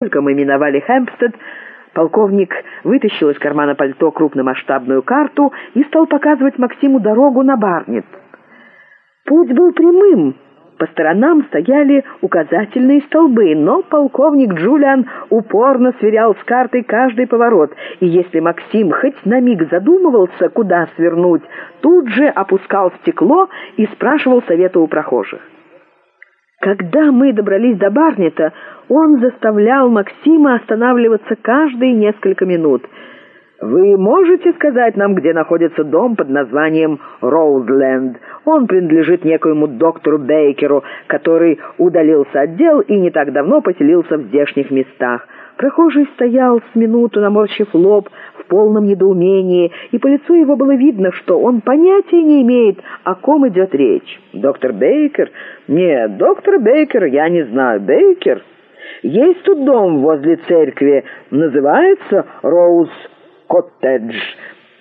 Только мы миновали Хэмпстед, полковник вытащил из кармана пальто крупномасштабную карту и стал показывать Максиму дорогу на Barnet. Путь был прямым, по сторонам стояли указательные столбы, но полковник Джулиан упорно сверял с картой каждый поворот, и если Максим хоть на миг задумывался, куда свернуть, тут же опускал стекло и спрашивал совета у прохожих. Когда мы добрались до Барнета, он заставлял Максима останавливаться каждые несколько минут. «Вы можете сказать нам, где находится дом под названием Роузленд? Он принадлежит некоему доктору Бейкеру, который удалился от дел и не так давно поселился в здешних местах. Прохожий стоял с минуту, наморщив лоб, в полном недоумении, и по лицу его было видно, что он понятия не имеет, о ком идет речь. «Доктор Бейкер? Нет, докторЕр я не знаю.Ер Есть тут дом возле церкви, называетсяУз”Коттедж».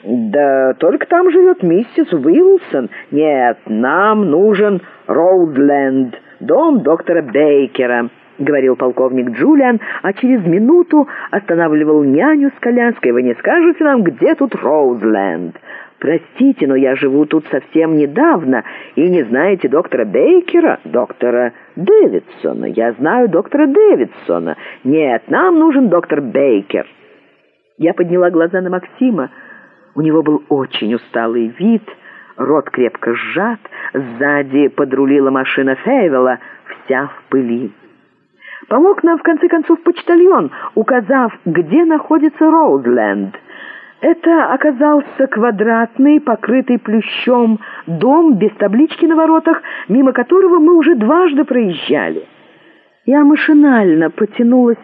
«Да только там живет миссисИлсон. Нет, нам нужен””Роудленд, дом доктора”— говорил полковник А через минуту останавливал няню с коляской. «Вы не скажете нам, где тут””Простите, но я живу тут совсем недавно, и не знаете доктора”Доктора «Доктора”Дэвидсона. Я знаю доктора «Видсона. Нет, нам нужен доктор”Ейкер». Я подняла глаза наКсима. У него был очень усталый вид, рот крепко сжат, сзади подрулила машина Фейвела, вся в пыли. Помог нам, в конце концов, почтальон, указав, где находится Роудленд. Это оказался квадратный, покрытый плющом дом без таблички на воротах, мимо которого мы уже дважды проезжали. Я машинально потянулась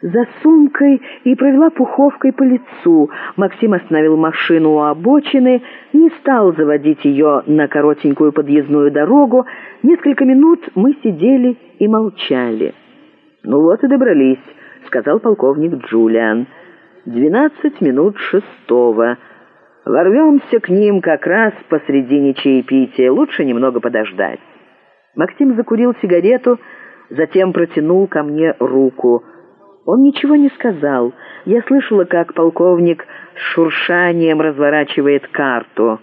за сумкой и провела пуховкой по лицу. Максим остановил машину у обочины, не стал заводить ее на коротенькую подъездную дорогу. Несколько минут мы сидели и молчали. «Ну вот и добрались», — сказал полковник Джулиан. «Двенадцать минут шестого. Ворвемся к ним как раз посредине чаепития. Лучше немного подождать». Максим закурил сигарету, затем протянул ко мне руку — он ничего не сказал. Я слышала, как полковник с шуршанием разворачивает карту.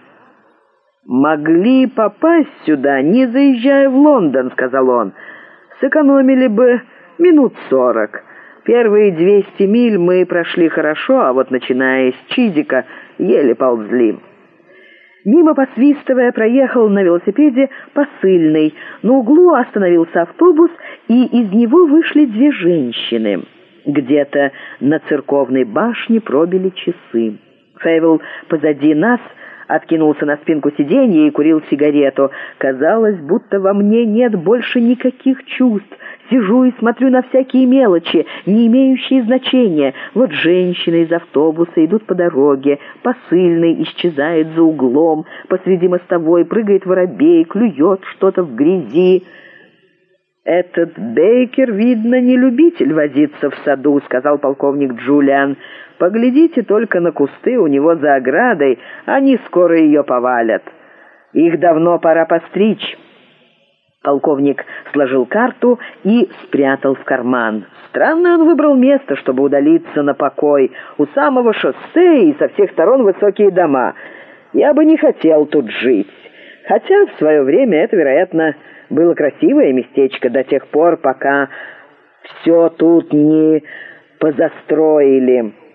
«Могли попасть сюда, не заезжая вЛондон», — сказал он. «Сэкономили бы минут сорок. Первые двести миль мы прошли хорошо, а вот начиная сЧидика еле ползли». Мимо посвистывая проехал на велосипеде посыльный. На углу остановился автобус, и из него вышли две женщины. Где-то на церковной башне пробили часы. Фейвел позади нас откинулся на спинку сиденья и курил сигарету. Казалось, будто во мне нет больше никаких чувств. Сижу и смотрю на всякие мелочи, не имеющие значения. Вот женщины из автобуса идут по дороге, посыльный исчезает за углом, посреди мостовой прыгает воробей, клюет что-то в грязи. «Этот Бейкер, видно, не любитель возиться в саду», — сказал полковник Джулиан. «Поглядите только на кусты у него за оградой, они скоро ее повалят. Их давно пора постричь». Полковник сложил карту и спрятал в карман. Странно он выбрал место, чтобы удалиться на покой. У самого шоссе и со всех сторон высокие дома. Я бы не хотел тут жить. Хотя в свое время это, вероятно, было красивое местечко до тех пор, пока все тут не позастроили».